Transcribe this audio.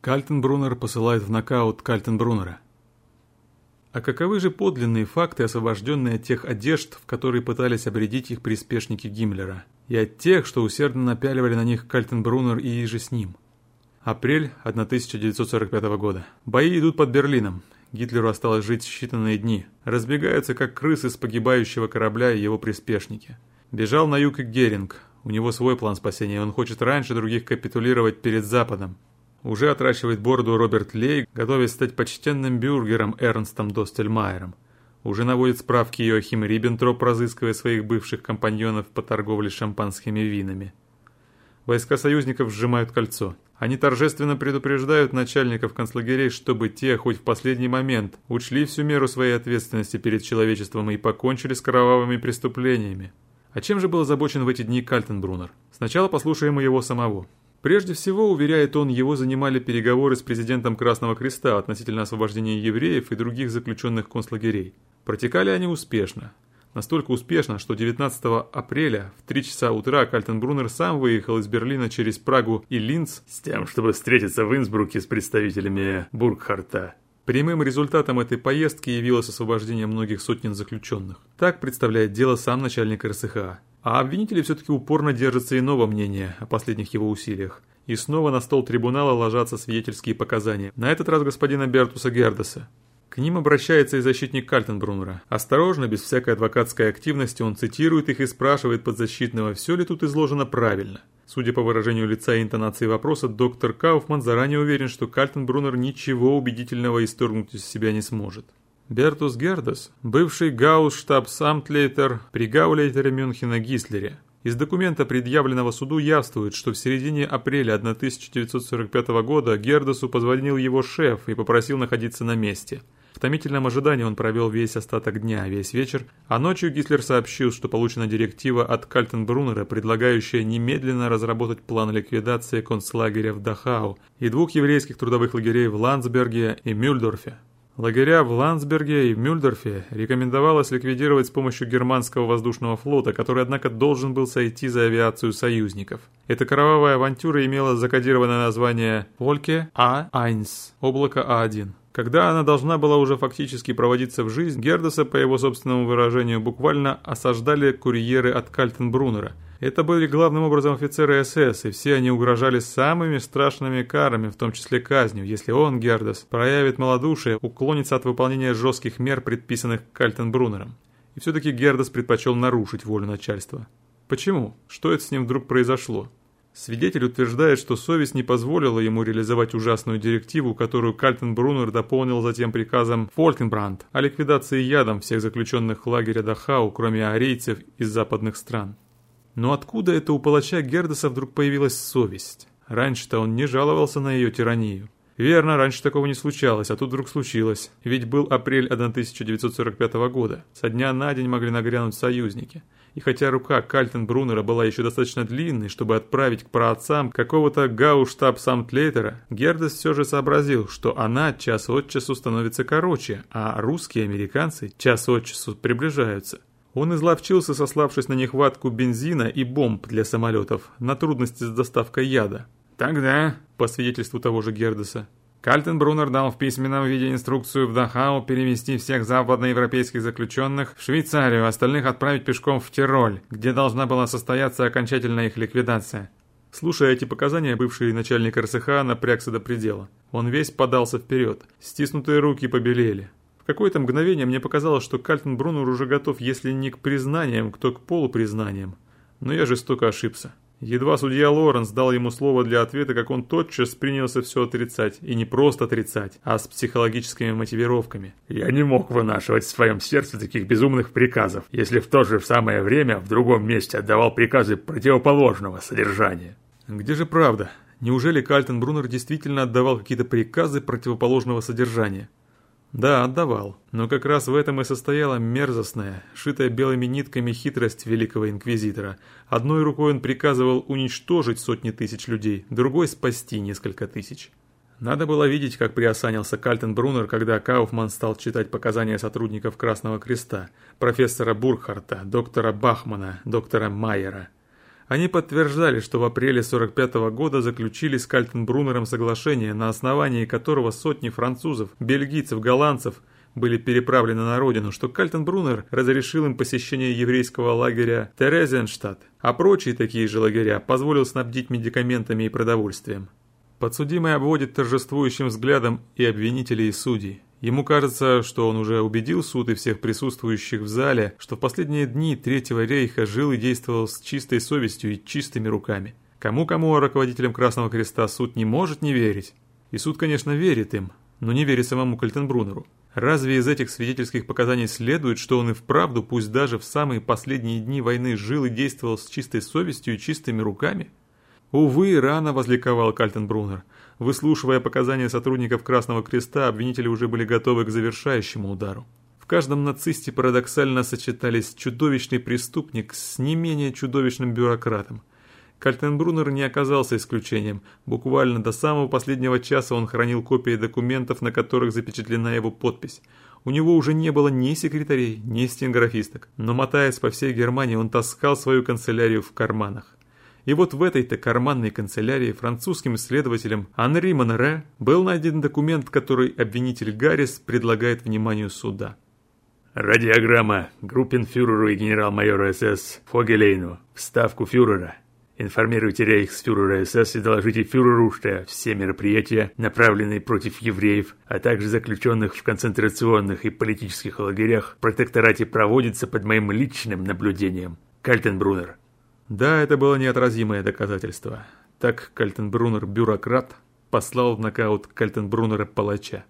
Кальтенбруннер посылает в нокаут Кальтенбруннера. А каковы же подлинные факты, освобожденные от тех одежд, в которые пытались обредить их приспешники Гиммлера, и от тех, что усердно напяливали на них Кальтенбруннер и иже с ним? Апрель 1945 года. Бои идут под Берлином. Гитлеру осталось жить считанные дни. Разбегаются, как крысы с погибающего корабля и его приспешники. Бежал на юг и Геринг. У него свой план спасения, он хочет раньше других капитулировать перед Западом. Уже отращивает бороду Роберт Лей, готовясь стать почтенным бюргером Эрнстом Достельмайером. Уже наводит справки Йохим Риббентроп, разыскивая своих бывших компаньонов по торговле шампанскими винами. Войска союзников сжимают кольцо. Они торжественно предупреждают начальников концлагерей, чтобы те хоть в последний момент учли всю меру своей ответственности перед человечеством и покончили с кровавыми преступлениями. А чем же был озабочен в эти дни Кальтенбруннер? Сначала послушаем его самого. Прежде всего, уверяет он, его занимали переговоры с президентом Красного Креста относительно освобождения евреев и других заключенных концлагерей. Протекали они успешно. Настолько успешно, что 19 апреля в 3 часа утра Кальтенбруннер сам выехал из Берлина через Прагу и Линц с тем, чтобы встретиться в Инсбруке с представителями Бургхарта. Прямым результатом этой поездки явилось освобождение многих сотен заключенных. Так представляет дело сам начальник РСХА. А обвинители все-таки упорно держатся иного мнения о последних его усилиях. И снова на стол трибунала ложатся свидетельские показания. На этот раз господина Бертуса Гердеса. К ним обращается и защитник Кальтенбруннера. Осторожно, без всякой адвокатской активности, он цитирует их и спрашивает подзащитного, все ли тут изложено правильно. Судя по выражению лица и интонации вопроса, доктор Кауфман заранее уверен, что Кальтенбруннер ничего убедительного исторгнуть из себя не сможет. Бертус Гердес, бывший гаусштаб-самтлейтер при Гаулейтере Мюнхена Гислере. Из документа, предъявленного суду, явствует, что в середине апреля 1945 года Гердесу позвонил его шеф и попросил находиться на месте. В томительном ожидании он провел весь остаток дня, весь вечер, а ночью Гитлер сообщил, что получена директива от Кальтенбруннера, предлагающая немедленно разработать план ликвидации концлагеря в Дахау и двух еврейских трудовых лагерей в Ландсберге и Мюльдорфе. Лагеря в Ландсберге и Мюльдорфе рекомендовалось ликвидировать с помощью германского воздушного флота, который, однако, должен был сойти за авиацию союзников. Эта кровавая авантюра имела закодированное название «Вольке А-1» – «Облако А-1». Когда она должна была уже фактически проводиться в жизнь, Гердеса, по его собственному выражению, буквально осаждали курьеры от Кальтенбруннера – это были главным образом офицеры СС, и все они угрожали самыми страшными карами, в том числе казнью, если он, Гердес, проявит малодушие, уклонится от выполнения жестких мер, предписанных Кальтенбруннером. И все-таки Гердес предпочел нарушить волю начальства. Почему? Что это с ним вдруг произошло? Свидетель утверждает, что совесть не позволила ему реализовать ужасную директиву, которую Кальтенбруннер дополнил затем приказом Фолькенбранд о ликвидации ядом всех заключенных в лагере Дахау, кроме арийцев из западных стран. Но откуда это у палача Гердеса вдруг появилась совесть? Раньше-то он не жаловался на ее тиранию. Верно, раньше такого не случалось, а тут вдруг случилось. Ведь был апрель 1945 года. Со дня на день могли нагрянуть союзники. И хотя рука Кальтенбруннера была еще достаточно длинной, чтобы отправить к праотцам какого-то гауштаб-самтлейтера, Гердес все же сообразил, что она час от часу становится короче, а русские американцы час от часу приближаются. Он изловчился, сославшись на нехватку бензина и бомб для самолетов, на трудности с доставкой яда. Тогда, по свидетельству того же Гердеса, Кальтенбруннер дал в письменном виде инструкцию в Дахау перевести всех западноевропейских заключенных в Швейцарию, остальных отправить пешком в Тироль, где должна была состояться окончательная их ликвидация. Слушая эти показания, бывший начальник РСХ напрягся до предела. Он весь подался вперед. Стиснутые руки побелели какое-то мгновение мне показалось, что Кальтенбруннер уже готов, если не к признаниям, то к полупризнаниям. Но я жестоко ошибся. Едва судья Лоренс дал ему слово для ответа, как он тотчас принялся все отрицать. И не просто отрицать, а с психологическими мотивировками. «Я не мог вынашивать в своем сердце таких безумных приказов, если в то же самое время в другом месте отдавал приказы противоположного содержания». Где же правда? Неужели Кальтенбруннер действительно отдавал какие-то приказы противоположного содержания? Да, отдавал. Но как раз в этом и состояла мерзостная, шитая белыми нитками хитрость великого инквизитора. Одной рукой он приказывал уничтожить сотни тысяч людей, другой спасти несколько тысяч. Надо было видеть, как приосанился Кальтенбруннер, когда Кауфман стал читать показания сотрудников Красного Креста, профессора Бурхарта, доктора Бахмана, доктора Майера. Они подтверждали, что в апреле 45 -го года заключили с Кальтенбруннером соглашение, на основании которого сотни французов, бельгийцев, голландцев были переправлены на родину, что Кальтенбруннер разрешил им посещение еврейского лагеря Терезенштадт, а прочие такие же лагеря позволил снабдить медикаментами и продовольствием. Подсудимый обводит торжествующим взглядом и обвинителей, и судей. Ему кажется, что он уже убедил суд и всех присутствующих в зале, что в последние дни Третьего рейха жил и действовал с чистой совестью и чистыми руками. Кому-кому руководителям Красного Креста суд не может не верить. И суд, конечно, верит им, но не верит самому Кальтенбруннеру. Разве из этих свидетельских показаний следует, что он и вправду, пусть даже в самые последние дни войны, жил и действовал с чистой совестью и чистыми руками? Увы, рано возликовал Кальтенбруннер. Выслушивая показания сотрудников Красного Креста, обвинители уже были готовы к завершающему удару. В каждом нацисте парадоксально сочетались чудовищный преступник с не менее чудовищным бюрократом. Кальтенбруннер не оказался исключением. Буквально до самого последнего часа он хранил копии документов, на которых запечатлена его подпись. У него уже не было ни секретарей, ни стенографисток, но мотаясь по всей Германии, он таскал свою канцелярию в карманах. И вот в этой-то карманной канцелярии французским следователем Анри Монере был найден документ, который обвинитель Гаррис предлагает вниманию суда. Радиограмма группенфюреру и генерал-майору СС Фогелейну в ставку фюрера Информируйте рейхсфюрера СС и доложите фюреру, что все мероприятия, направленные против евреев, а также заключенных в концентрационных и политических лагерях, протекторате проводятся под моим личным наблюдением. Кальтенбруннер. Да, это было неотразимое доказательство. Так Кальтенбруннер, бюрократ, послал в нокаут Кальтенбруннера палача.